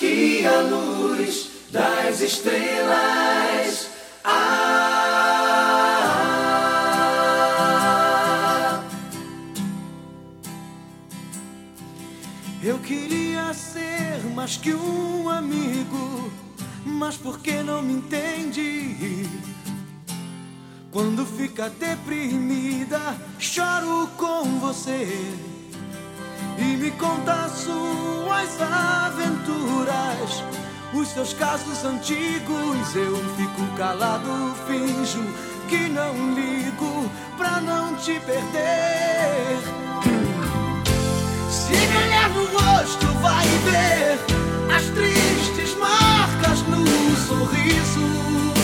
que a luz das estrelas. Ah, Eu queria ser mais que um amigo, mas por que não me entende? Quando fica deprimida, choro com você e me conta suas aventuras, os seus casos antigos. Eu fico calado, finjo que não ligo pra não te perder. Se olhar no rosto, vai ver as tristes marcas no sorriso.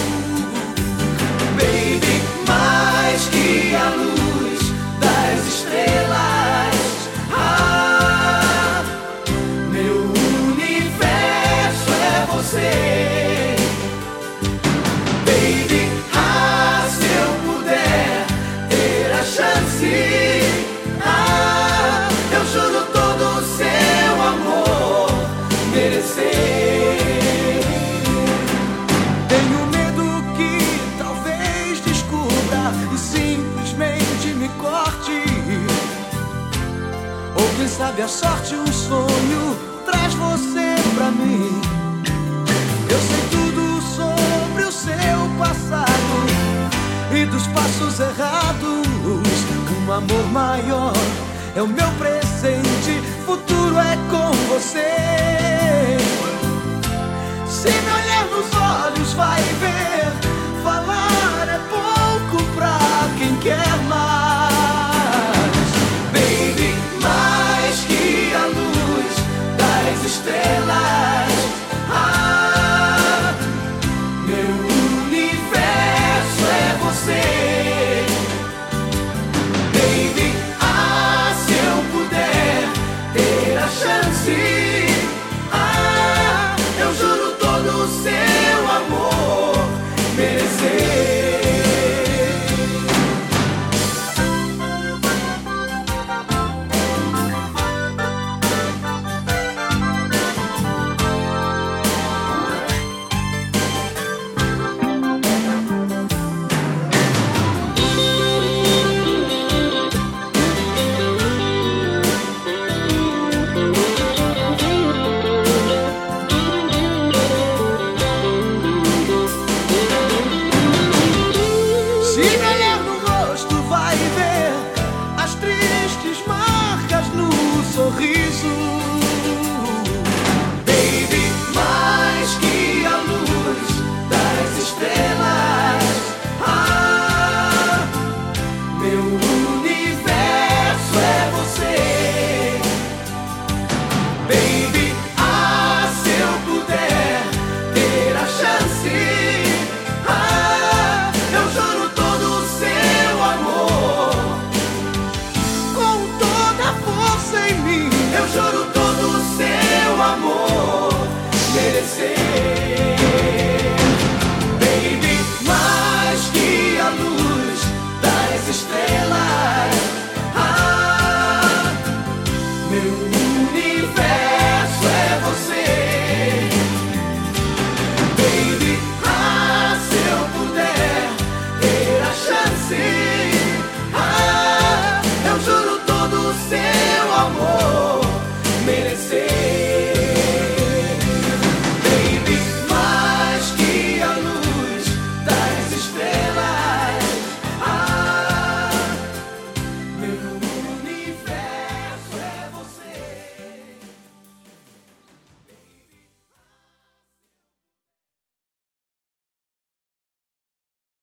Sabe a sorte, um sonho traz você pra mim. Eu sei tudo sobre o seu passado e dos passos errados. Um amor maior é o meu presente, futuro é com você. away.